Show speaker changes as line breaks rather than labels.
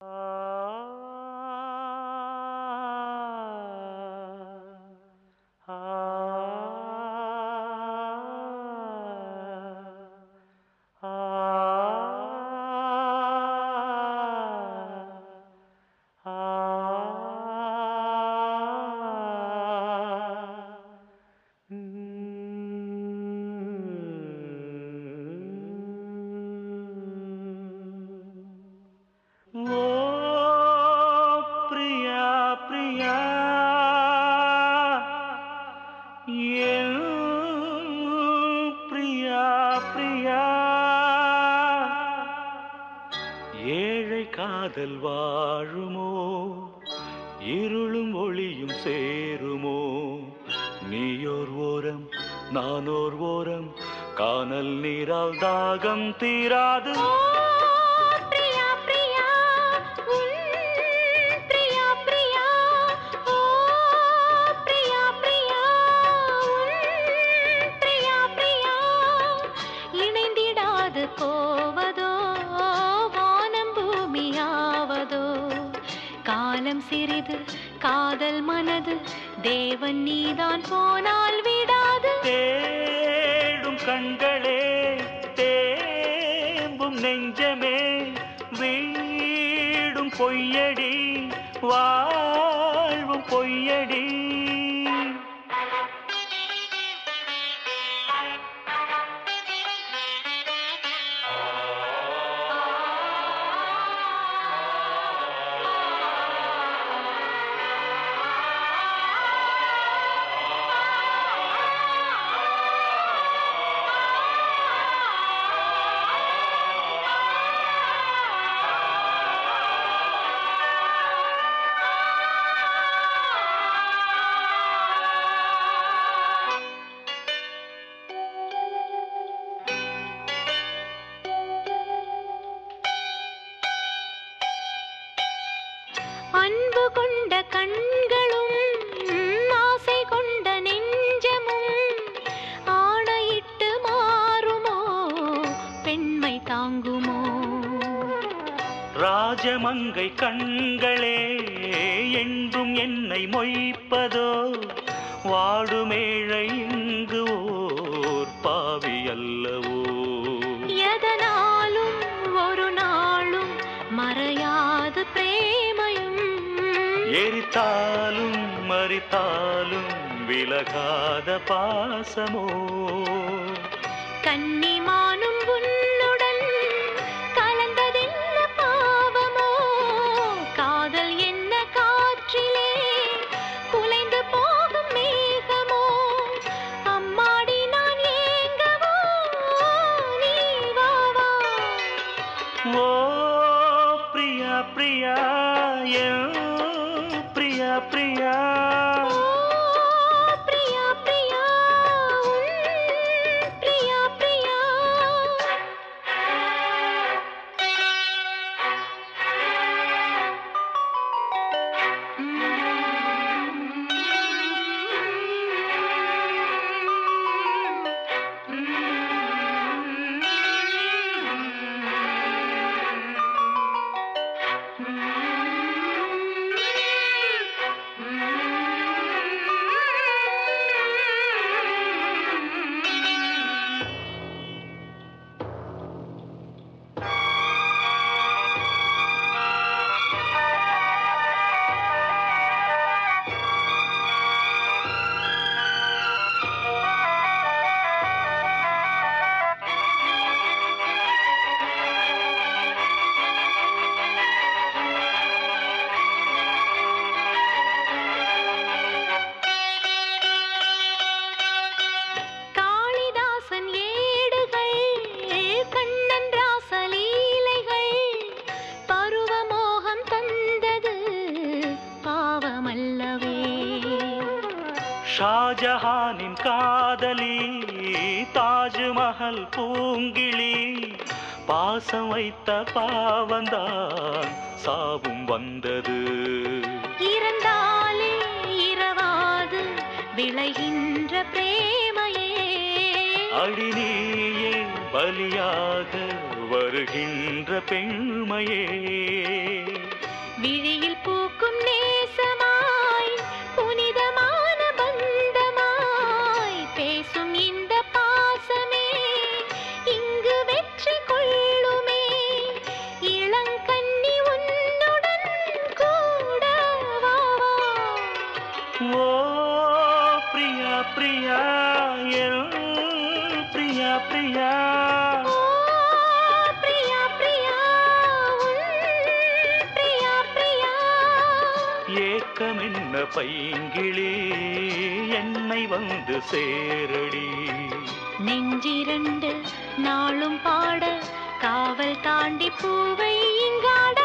Uh... காதல் வாழுமோ? இருளும் ஒளியும் சேருமோ? நீயோர் ஓரம் நானோர் ஓரம் காணல் நீரால் தாகம் தீராது.
காலம் சிறிது காதல் மனது. தேவன் நீதான் போனால் விடாது.
தேடும் கண்களே தேம்பும் நெஞ்சமே. வீடும் பொய்யடி வாழ்வும் பொய்யடி.
கண்களும் ஆசை கொண்ட நெஞ்சமும் ஆணையிட்டு மாறுமோ? பெண்மை தாங்குமோ?
ராஜமங்கை கண்களே என்றும் என்னை மொய்ப்பதோ?
வாடுமே
விழித்தாலும் மறித்தாலும் விலகாத பாசமோ? ஷாஜஹானின் காதலி தாஜ்மஹல் பூங்கிழி பாசம் வைத்த பாவந்தான் சாவும் வந்தது.
இருந்தாலே இரவாது விளைகின்ற பிரேமையே.
அடினியே பலியாக வருகின்ற பெண்மையே.
விழியில்
பூ பைங்கிளி என்னை வந்து சேரடி.
நெஞ்சிரண்டு நாளும் பாட காவல் தாண்டி பூவை இங்காட